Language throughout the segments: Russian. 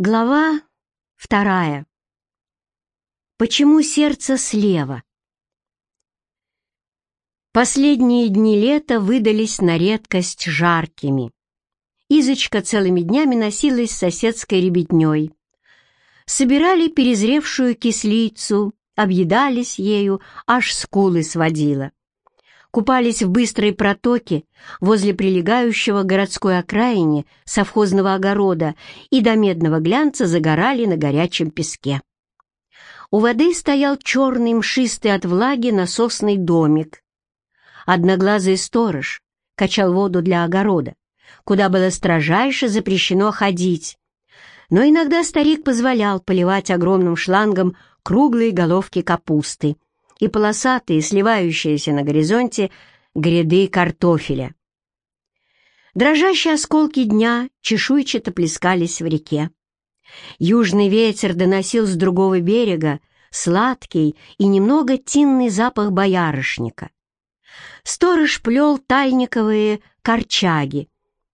Глава вторая. Почему сердце слева? Последние дни лета выдались на редкость жаркими. Изочка целыми днями носилась с соседской ребятней. Собирали перезревшую кислицу, объедались ею, аж скулы сводила купались в быстрой протоке возле прилегающего городской окраине совхозного огорода и до медного глянца загорали на горячем песке. У воды стоял черный мшистый от влаги насосный домик. Одноглазый сторож качал воду для огорода, куда было строжайше запрещено ходить, но иногда старик позволял поливать огромным шлангом круглые головки капусты — и полосатые, сливающиеся на горизонте, гряды картофеля. Дрожащие осколки дня чешуйчато плескались в реке. Южный ветер доносил с другого берега сладкий и немного тинный запах боярышника. Сторож плел тальниковые корчаги,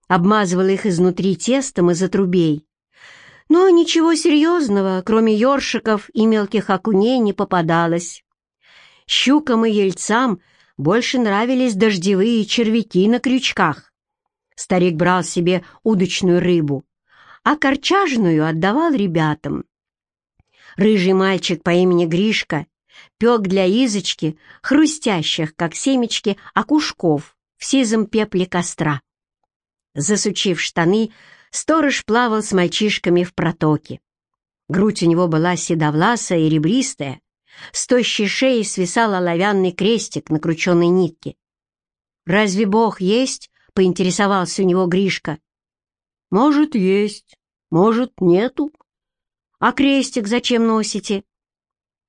обмазывал их изнутри тестом из отрубей. Но ничего серьезного, кроме ёршиков и мелких окуней, не попадалось щукам и ельцам больше нравились дождевые червяки на крючках. Старик брал себе удочную рыбу, а корчажную отдавал ребятам. Рыжий мальчик по имени Гришка пек для Изочки хрустящих, как семечки, окушков в сизом пепле костра. Засучив штаны, сторож плавал с мальчишками в протоке. Грудь у него была седовласая и ребристая, с тощей шеи свисал оловянный крестик на крученной нитке. «Разве Бог есть?» — поинтересовался у него Гришка. «Может, есть, может, нету. А крестик зачем носите?»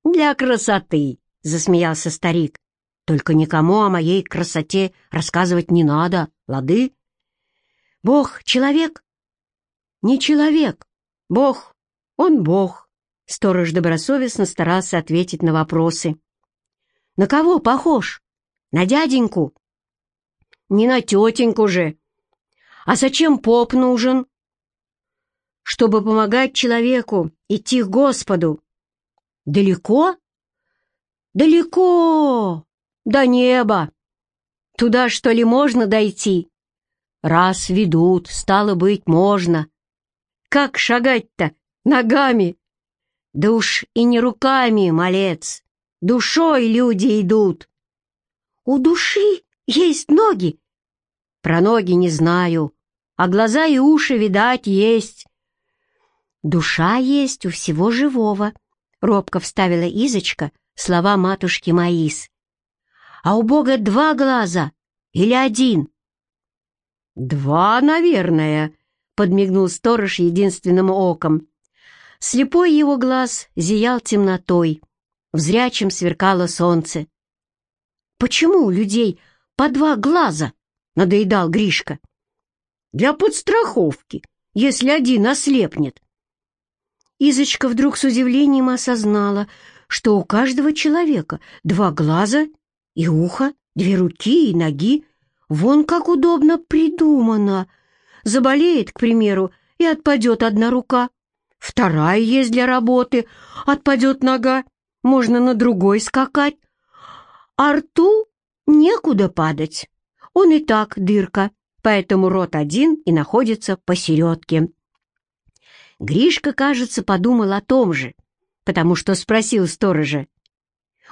«Для красоты», — засмеялся старик. «Только никому о моей красоте рассказывать не надо, лады?» «Бог — человек?» «Не человек. Бог. Он Бог. Сторож добросовестно старался ответить на вопросы. «На кого похож? На дяденьку?» «Не на тетеньку же!» «А зачем поп нужен?» «Чтобы помогать человеку идти к Господу». «Далеко?» «Далеко! До неба! Туда, что ли, можно дойти?» «Раз ведут, стало быть, можно. Как шагать-то? Ногами?» Да уж и не руками, малец, душой люди идут. У души есть ноги. Про ноги не знаю, а глаза и уши, видать, есть. Душа есть у всего живого, — робко вставила Изочка слова матушки Маис. А у Бога два глаза или один? Два, наверное, — подмигнул сторож единственным оком. Слепой его глаз зиял темнотой, в зрячем сверкало солнце. «Почему у людей по два глаза?» — надоедал Гришка. «Для подстраховки, если один ослепнет». Изочка вдруг с удивлением осознала, что у каждого человека два глаза и ухо, две руки и ноги. Вон как удобно придумано. Заболеет, к примеру, и отпадет одна рука, Вторая есть для работы. Отпадет нога, можно на другой скакать. А рту некуда падать. Он и так дырка, поэтому рот один и находится посередке. Гришка, кажется, подумал о том же, потому что спросил сторожа.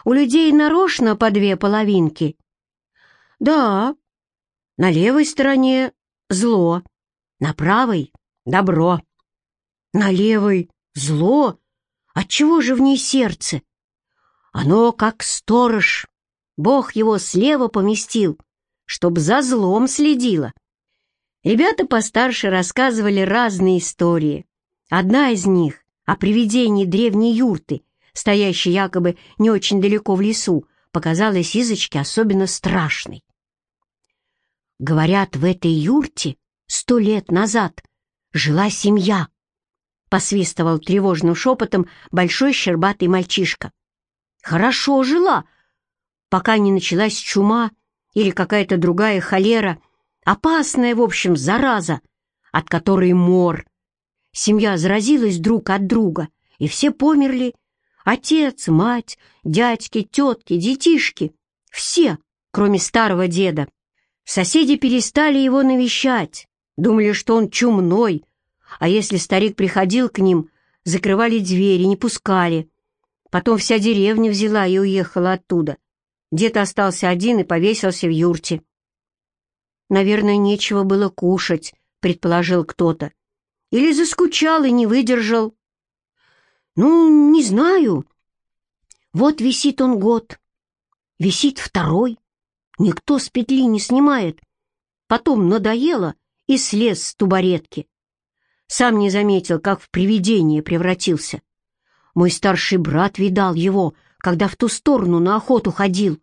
«У людей нарочно по две половинки?» «Да, на левой стороне зло, на правой — добро». На левой зло? Отчего же в ней сердце? Оно как сторож. Бог его слева поместил, чтоб за злом следило. Ребята постарше рассказывали разные истории. Одна из них о привидении древней юрты, стоящей якобы не очень далеко в лесу, показалась Изочке особенно страшной. Говорят, в этой юрте сто лет назад жила семья, посвистывал тревожным шепотом большой щербатый мальчишка. Хорошо жила, пока не началась чума или какая-то другая холера, опасная, в общем, зараза, от которой мор. Семья заразилась друг от друга, и все померли. Отец, мать, дядьки, тетки, детишки. Все, кроме старого деда. Соседи перестали его навещать, думали, что он чумной, а если старик приходил к ним, закрывали двери, не пускали. Потом вся деревня взяла и уехала оттуда. Дед остался один и повесился в юрте. «Наверное, нечего было кушать», — предположил кто-то. «Или заскучал и не выдержал». «Ну, не знаю. Вот висит он год, висит второй, никто с петли не снимает. Потом надоело и слез с тубаретки. Сам не заметил, как в привидение превратился. Мой старший брат видал его, когда в ту сторону на охоту ходил.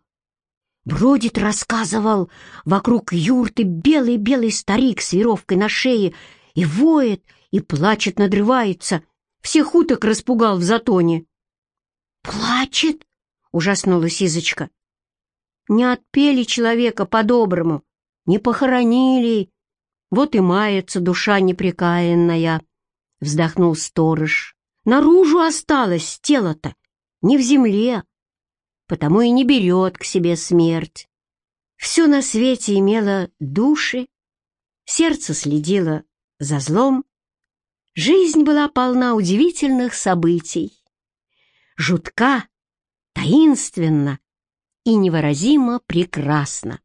Бродит, рассказывал, вокруг юрты белый-белый старик с веровкой на шее и воет, и плачет, надрывается. Всех уток распугал в затоне. «Плачет?» — ужаснулась Изочка. «Не отпели человека по-доброму, не похоронили. Вот и мается душа непрекаянная», — вздохнул сторож. «Наружу осталось тело-то, не в земле, потому и не берет к себе смерть. Все на свете имело души, сердце следило за злом, жизнь была полна удивительных событий. Жутка, таинственно и невыразимо прекрасно.